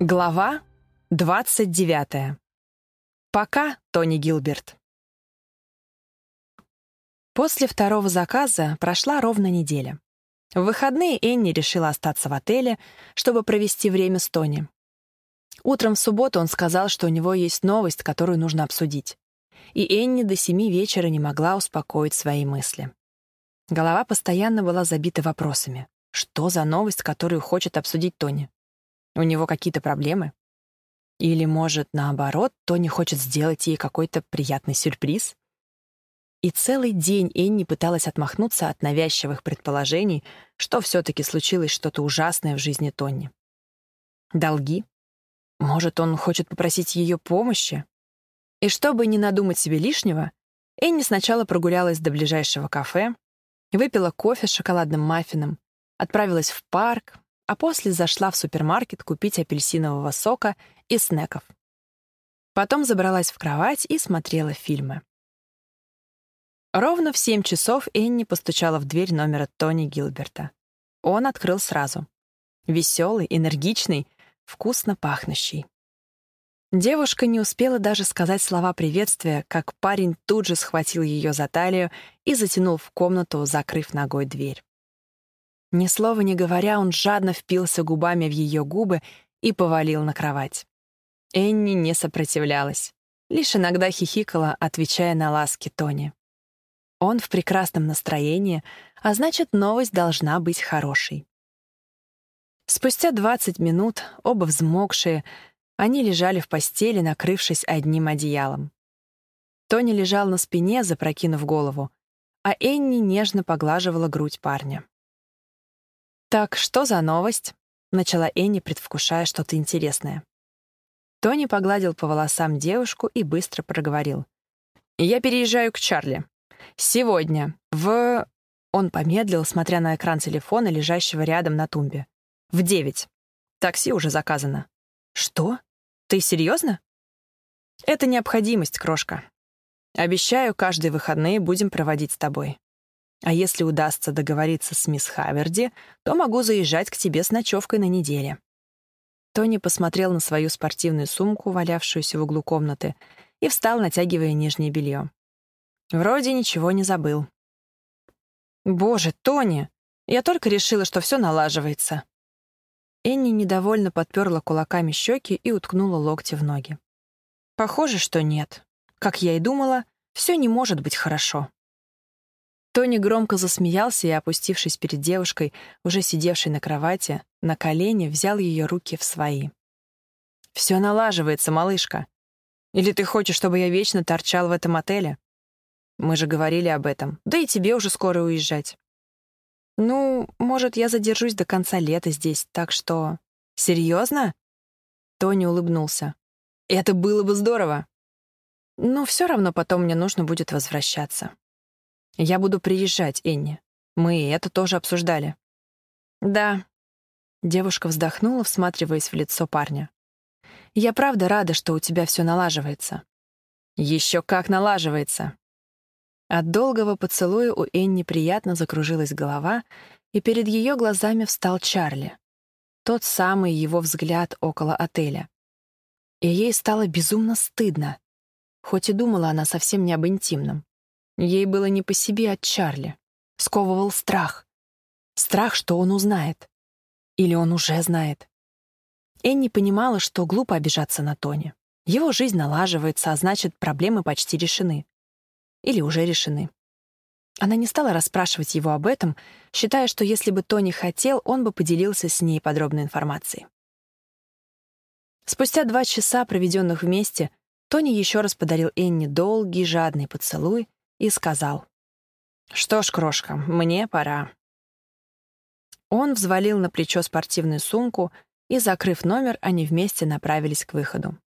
Глава 29. Пока, Тони Гилберт. После второго заказа прошла ровно неделя. В выходные Энни решила остаться в отеле, чтобы провести время с Тони. Утром в субботу он сказал, что у него есть новость, которую нужно обсудить. И Энни до семи вечера не могла успокоить свои мысли. Голова постоянно была забита вопросами. Что за новость, которую хочет обсудить Тони? У него какие-то проблемы? Или, может, наоборот, Тони хочет сделать ей какой-то приятный сюрприз? И целый день Энни пыталась отмахнуться от навязчивых предположений, что все-таки случилось что-то ужасное в жизни Тони. Долги? Может, он хочет попросить ее помощи? И чтобы не надумать себе лишнего, Энни сначала прогулялась до ближайшего кафе, выпила кофе с шоколадным маффином, отправилась в парк, а после зашла в супермаркет купить апельсинового сока и снеков. Потом забралась в кровать и смотрела фильмы. Ровно в семь часов Энни постучала в дверь номера Тони Гилберта. Он открыл сразу. Веселый, энергичный, вкусно пахнущий. Девушка не успела даже сказать слова приветствия, как парень тут же схватил ее за талию и затянул в комнату, закрыв ногой дверь. Ни слова не говоря, он жадно впился губами в ее губы и повалил на кровать. Энни не сопротивлялась, лишь иногда хихикала, отвечая на ласки Тони. Он в прекрасном настроении, а значит, новость должна быть хорошей. Спустя 20 минут, оба взмокшие, они лежали в постели, накрывшись одним одеялом. Тони лежал на спине, запрокинув голову, а Энни нежно поглаживала грудь парня. «Так, что за новость?» — начала Энни, предвкушая что-то интересное. Тони погладил по волосам девушку и быстро проговорил. «Я переезжаю к Чарли. Сегодня. В...» Он помедлил, смотря на экран телефона, лежащего рядом на тумбе. «В девять. Такси уже заказано». «Что? Ты серьезно?» «Это необходимость, крошка. Обещаю, каждые выходные будем проводить с тобой. А если удастся договориться с мисс Хаверди, то могу заезжать к тебе с ночевкой на неделе». Тони посмотрел на свою спортивную сумку, валявшуюся в углу комнаты, и встал, натягивая нижнее белье. Вроде ничего не забыл. «Боже, Тони! Я только решила, что все налаживается». Энни недовольно подперла кулаками щеки и уткнула локти в ноги. «Похоже, что нет. Как я и думала, все не может быть хорошо». Тони громко засмеялся и, опустившись перед девушкой, уже сидевшей на кровати, на колени взял ее руки в свои. «Все налаживается, малышка. Или ты хочешь, чтобы я вечно торчал в этом отеле? Мы же говорили об этом. Да и тебе уже скоро уезжать. Ну, может, я задержусь до конца лета здесь, так что... Серьезно? Тони улыбнулся. Это было бы здорово. Но все равно потом мне нужно будет возвращаться. Я буду приезжать, Энни. Мы это тоже обсуждали. Да. Девушка вздохнула, всматриваясь в лицо парня. Я правда рада, что у тебя все налаживается. Еще как налаживается. От долгого поцелуя у Энни приятно закружилась голова, и перед ее глазами встал Чарли. Тот самый его взгляд около отеля. И ей стало безумно стыдно, хоть и думала она совсем не об интимном. Ей было не по себе от Чарли. Сковывал страх. Страх, что он узнает. Или он уже знает. Энни понимала, что глупо обижаться на Тони. Его жизнь налаживается, а значит, проблемы почти решены. Или уже решены. Она не стала расспрашивать его об этом, считая, что если бы Тони хотел, он бы поделился с ней подробной информацией. Спустя два часа, проведенных вместе, Тони еще раз подарил Энни долгий, жадный поцелуй, и сказал. «Что ж, крошка, мне пора». Он взвалил на плечо спортивную сумку, и, закрыв номер, они вместе направились к выходу.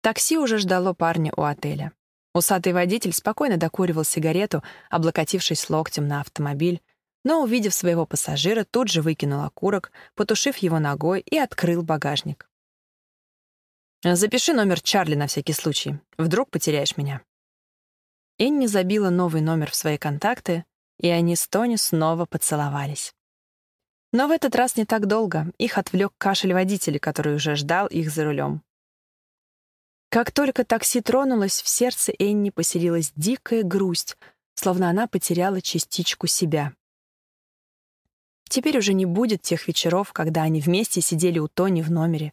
Такси уже ждало парня у отеля. Усатый водитель спокойно докуривал сигарету, облокотившись локтем на автомобиль, но, увидев своего пассажира, тут же выкинул окурок, потушив его ногой и открыл багажник. «Запиши номер Чарли на всякий случай. Вдруг потеряешь меня». Энни забила новый номер в свои контакты, и они с Тони снова поцеловались. Но в этот раз не так долго. Их отвлек кашель водителя, который уже ждал их за рулем. Как только такси тронулось, в сердце Энни поселилась дикая грусть, словно она потеряла частичку себя. Теперь уже не будет тех вечеров, когда они вместе сидели у Тони в номере,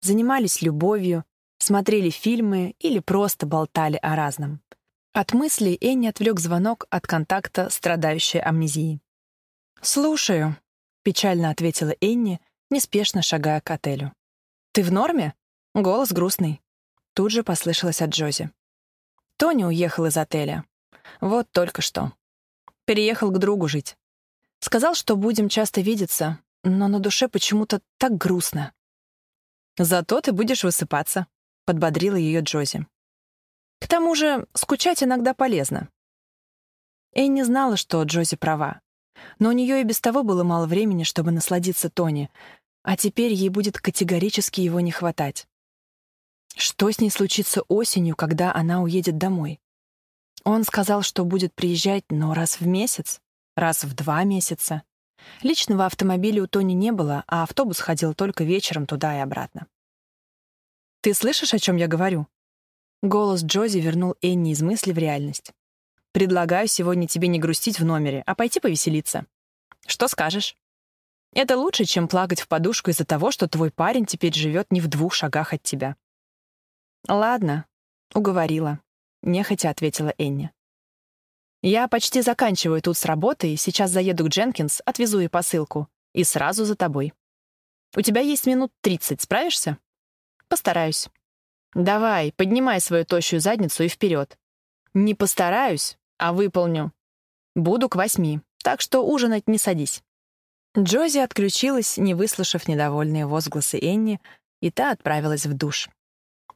занимались любовью, смотрели фильмы или просто болтали о разном. От мыслей Энни отвлек звонок от контакта страдающей амнезией. «Слушаю», — печально ответила Энни, неспешно шагая к отелю. «Ты в норме?» Голос грустный. Тут же послышалось от Джози. Тони уехал из отеля. Вот только что. Переехал к другу жить. Сказал, что будем часто видеться, но на душе почему-то так грустно. «Зато ты будешь высыпаться», — подбодрила ее Джози. «К тому же скучать иногда полезно». Энни знала, что Джози права. Но у нее и без того было мало времени, чтобы насладиться Тони, а теперь ей будет категорически его не хватать. Что с ней случится осенью, когда она уедет домой? Он сказал, что будет приезжать, но раз в месяц раз в два месяца. Личного автомобиля у Тони не было, а автобус ходил только вечером туда и обратно. «Ты слышишь, о чем я говорю?» Голос Джози вернул Энни из мысли в реальность. «Предлагаю сегодня тебе не грустить в номере, а пойти повеселиться. Что скажешь?» Это лучше, чем плакать в подушку из-за того, что твой парень теперь живет не в двух шагах от тебя. «Ладно», — уговорила, — нехотя ответила Энни. Я почти заканчиваю тут с работой, сейчас заеду к Дженкинс, отвезу ей посылку. И сразу за тобой. У тебя есть минут тридцать, справишься? Постараюсь. Давай, поднимай свою тощую задницу и вперед. Не постараюсь, а выполню. Буду к восьми, так что ужинать не садись. Джози отключилась, не выслушав недовольные возгласы Энни, и та отправилась в душ.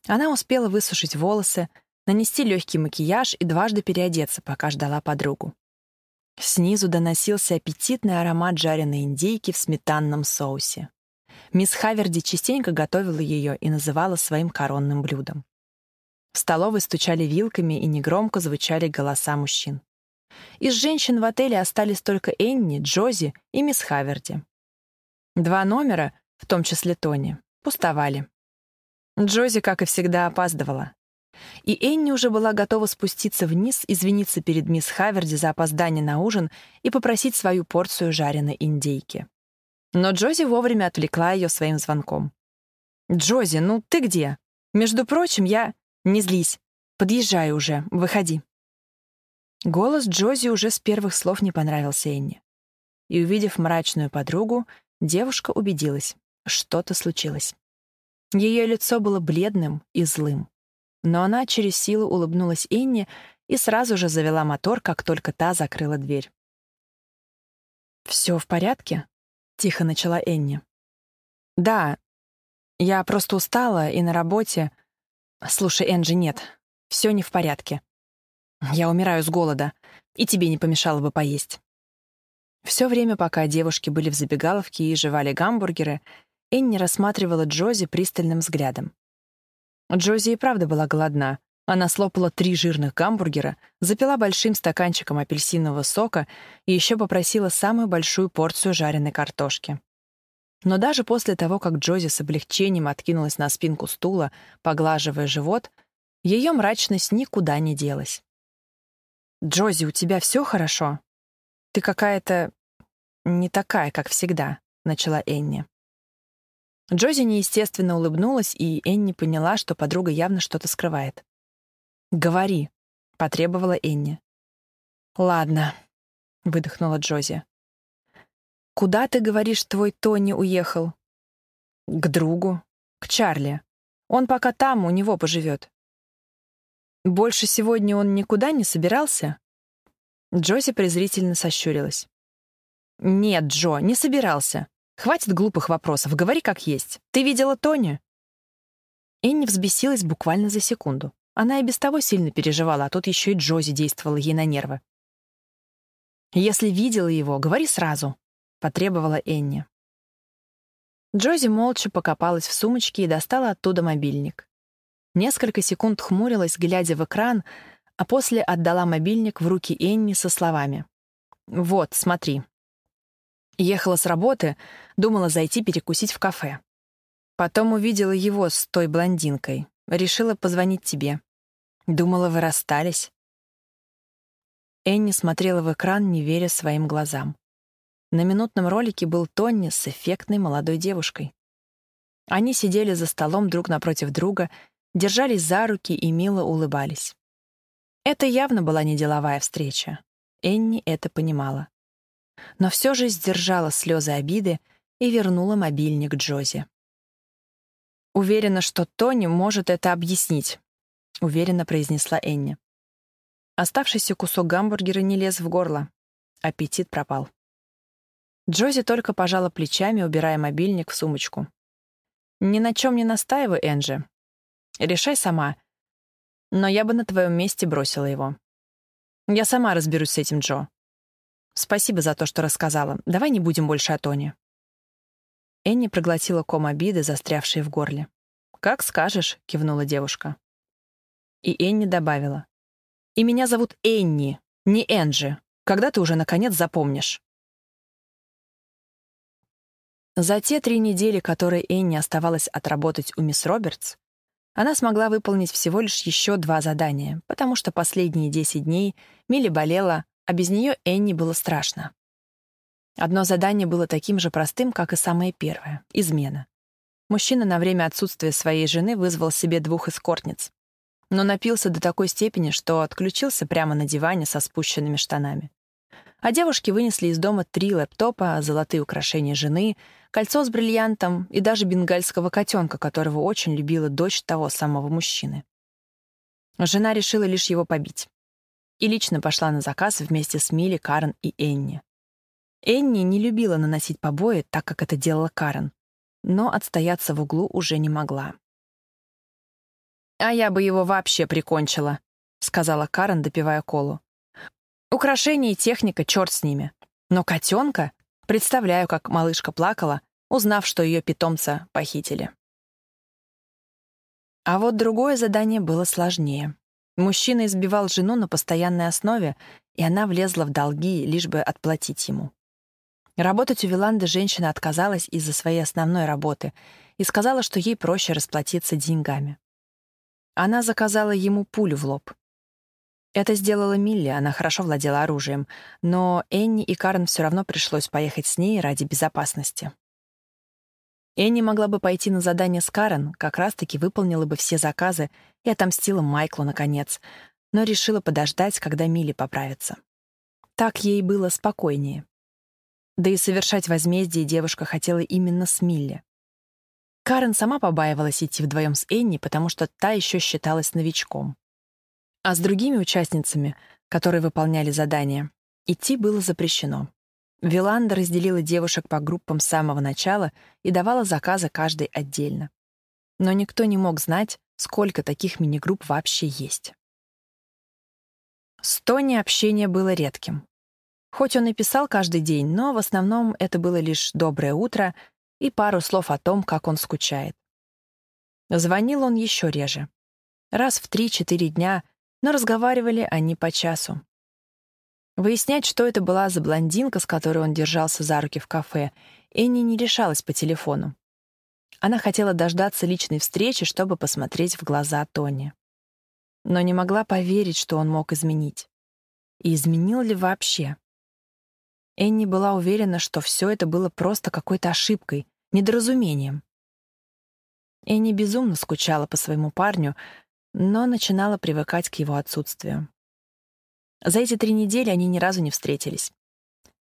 Она успела высушить волосы, нанести легкий макияж и дважды переодеться, пока ждала подругу. Снизу доносился аппетитный аромат жареной индейки в сметанном соусе. Мисс Хаверди частенько готовила ее и называла своим коронным блюдом. В столовой стучали вилками и негромко звучали голоса мужчин. Из женщин в отеле остались только Энни, Джози и мисс Хаверди. Два номера, в том числе Тони, пустовали. Джози, как и всегда, опаздывала. И Энни уже была готова спуститься вниз, извиниться перед мисс Хаверди за опоздание на ужин и попросить свою порцию жареной индейки. Но Джози вовремя отвлекла ее своим звонком. «Джози, ну ты где? Между прочим, я...» «Не злись. Подъезжай уже. Выходи». Голос Джози уже с первых слов не понравился Энни. И, увидев мрачную подругу, девушка убедилась — что-то случилось. Ее лицо было бледным и злым. Но она через силу улыбнулась Энни и сразу же завела мотор, как только та закрыла дверь. «Все в порядке?» — тихо начала Энни. «Да, я просто устала и на работе...» «Слушай, Энджи, нет, все не в порядке. Я умираю с голода, и тебе не помешало бы поесть». Все время, пока девушки были в забегаловке и жевали гамбургеры, Энни рассматривала Джози пристальным взглядом. Джози и правда была голодна. Она слопала три жирных гамбургера, запила большим стаканчиком апельсинового сока и еще попросила самую большую порцию жареной картошки. Но даже после того, как Джози с облегчением откинулась на спинку стула, поглаживая живот, ее мрачность никуда не делась. «Джози, у тебя все хорошо? Ты какая-то... не такая, как всегда», — начала Энни. Джози неестественно улыбнулась, и Энни поняла, что подруга явно что-то скрывает. «Говори», — потребовала Энни. «Ладно», — выдохнула Джози. «Куда, ты говоришь, твой Тони уехал?» «К другу, к Чарли. Он пока там, у него поживет». «Больше сегодня он никуда не собирался?» Джози презрительно сощурилась. «Нет, Джо, не собирался. Хватит глупых вопросов, говори как есть. Ты видела Тони?» Энни взбесилась буквально за секунду. Она и без того сильно переживала, а тут еще и Джози действовала ей на нервы. «Если видела его, говори сразу», — потребовала Энни. Джози молча покопалась в сумочке и достала оттуда мобильник. Несколько секунд хмурилась, глядя в экран, а после отдала мобильник в руки Энни со словами. «Вот, смотри, Ехала с работы, думала зайти перекусить в кафе. Потом увидела его с той блондинкой. Решила позвонить тебе. Думала, вы расстались. Энни смотрела в экран, не веря своим глазам. На минутном ролике был Тонни с эффектной молодой девушкой. Они сидели за столом друг напротив друга, держались за руки и мило улыбались. Это явно была не деловая встреча. Энни это понимала. Но все же сдержала слезы обиды и вернула мобильник Джози. «Уверена, что Тони может это объяснить», — уверенно произнесла Энни. Оставшийся кусок гамбургера не лез в горло. Аппетит пропал. Джози только пожала плечами, убирая мобильник в сумочку. «Ни на чем не настаивай, Энджи. Решай сама. Но я бы на твоем месте бросила его. Я сама разберусь с этим, Джо. Спасибо за то, что рассказала. Давай не будем больше о Тоне». Энни проглотила ком обиды, застрявший в горле. «Как скажешь», — кивнула девушка. И Энни добавила. «И меня зовут Энни, не Энджи. Когда ты уже, наконец, запомнишь?» За те три недели, которые Энни оставалось отработать у мисс Робертс, она смогла выполнить всего лишь еще два задания, потому что последние десять дней Милли болела, а без нее Энни было страшно. Одно задание было таким же простым, как и самое первое — измена. Мужчина на время отсутствия своей жены вызвал себе двух эскортниц, но напился до такой степени, что отключился прямо на диване со спущенными штанами. А девушки вынесли из дома три лэптопа, золотые украшения жены, кольцо с бриллиантом и даже бенгальского котенка, которого очень любила дочь того самого мужчины. Жена решила лишь его побить. И лично пошла на заказ вместе с Милли, Карен и Энни. Энни не любила наносить побои, так как это делала Карен, но отстояться в углу уже не могла. «А я бы его вообще прикончила», — сказала Карен, допивая колу. Украшения и техника, черт с ними. Но котенка? Представляю, как малышка плакала, узнав, что ее питомца похитили. А вот другое задание было сложнее. Мужчина избивал жену на постоянной основе, и она влезла в долги, лишь бы отплатить ему. Работать у Виланды женщина отказалась из-за своей основной работы и сказала, что ей проще расплатиться деньгами. Она заказала ему пулю в лоб, это сделала Милли, она хорошо владела оружием, но Энни и Карен все равно пришлось поехать с ней ради безопасности. Энни могла бы пойти на задание с Карен, как раз-таки выполнила бы все заказы и отомстила Майклу, наконец, но решила подождать, когда Милли поправится. Так ей было спокойнее. Да и совершать возмездие девушка хотела именно с Милли. Карен сама побаивалась идти вдвоем с Энни, потому что та еще считалась новичком. А с другими участницами, которые выполняли задания, идти было запрещено. Виланда разделила девушек по группам с самого начала и давала заказы каждой отдельно. Но никто не мог знать, сколько таких мини-групп вообще есть. С Тони общение было редким. Хоть он и писал каждый день, но в основном это было лишь «доброе утро» и пару слов о том, как он скучает. Звонил он еще реже. Раз в три-четыре дня но разговаривали они по часу. Выяснять, что это была за блондинка, с которой он держался за руки в кафе, Энни не решалась по телефону. Она хотела дождаться личной встречи, чтобы посмотреть в глаза Тони. Но не могла поверить, что он мог изменить. И изменил ли вообще? Энни была уверена, что все это было просто какой-то ошибкой, недоразумением. Энни безумно скучала по своему парню, но начинала привыкать к его отсутствию. За эти три недели они ни разу не встретились.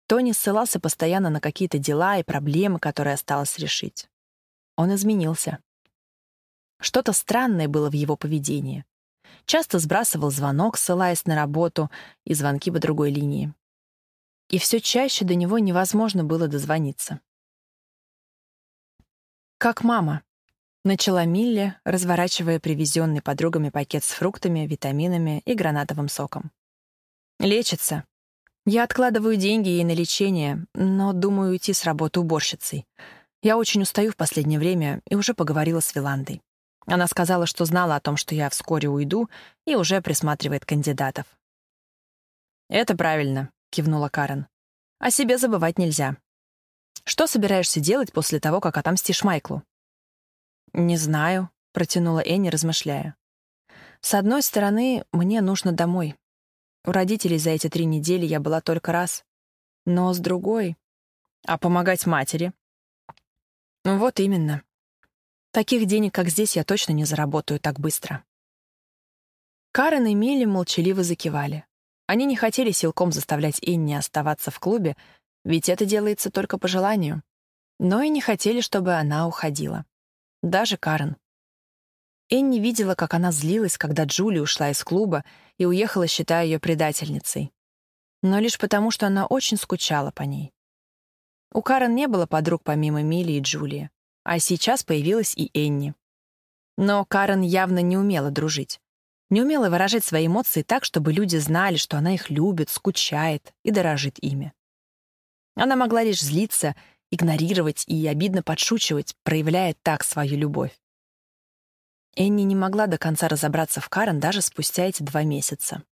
Тони ссылался постоянно на какие-то дела и проблемы, которые осталось решить. Он изменился. Что-то странное было в его поведении. Часто сбрасывал звонок, ссылаясь на работу и звонки по другой линии. И все чаще до него невозможно было дозвониться. Как мама, Начала Милли, разворачивая привезенный подругами пакет с фруктами, витаминами и гранатовым соком. «Лечится. Я откладываю деньги ей на лечение, но думаю уйти с работы уборщицей. Я очень устаю в последнее время и уже поговорила с Виландой. Она сказала, что знала о том, что я вскоре уйду, и уже присматривает кандидатов. «Это правильно», — кивнула Карен. «О себе забывать нельзя. Что собираешься делать после того, как отомстишь Майклу?» «Не знаю», — протянула Энни, размышляя. «С одной стороны, мне нужно домой. У родителей за эти три недели я была только раз. Но с другой... А помогать матери? Вот именно. Таких денег, как здесь, я точно не заработаю так быстро. Карен и Милли молчаливо закивали. Они не хотели силком заставлять Энни оставаться в клубе, ведь это делается только по желанию. Но и не хотели, чтобы она уходила. Даже Карен. Энни видела, как она злилась, когда Джули ушла из клуба и уехала, считая ее предательницей. Но лишь потому, что она очень скучала по ней. У Карен не было подруг помимо Милли и Джулии, а сейчас появилась и Энни. Но Карен явно не умела дружить. Не умела выражать свои эмоции так, чтобы люди знали, что она их любит, скучает и дорожит ими. Она могла лишь злиться, игнорировать и обидно подшучивать, проявляя так свою любовь. Энни не могла до конца разобраться в Карен даже спустя эти два месяца.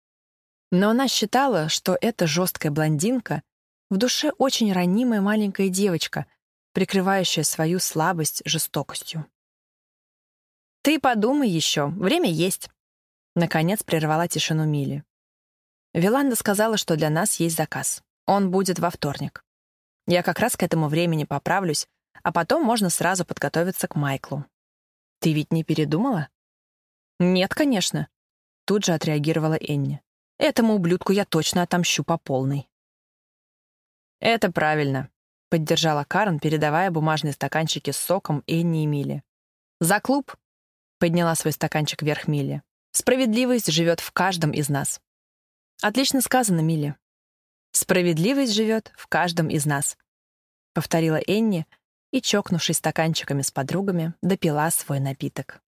Но она считала, что эта жесткая блондинка в душе очень ранимая маленькая девочка, прикрывающая свою слабость жестокостью. «Ты подумай еще, время есть», — наконец прервала тишину Мили. Виланда сказала, что для нас есть заказ. Он будет во вторник. Я как раз к этому времени поправлюсь, а потом можно сразу подготовиться к Майклу. Ты ведь не передумала? Нет, конечно. Тут же отреагировала Энни. Этому ублюдку я точно отомщу по полной. Это правильно, поддержала Карен, передавая бумажные стаканчики с соком Энни и Миле. За клуб, подняла свой стаканчик вверх Милли. Справедливость живет в каждом из нас. Отлично сказано, Милли. Справедливость живет в каждом из нас», — повторила Энни и, чокнувшись стаканчиками с подругами, допила свой напиток.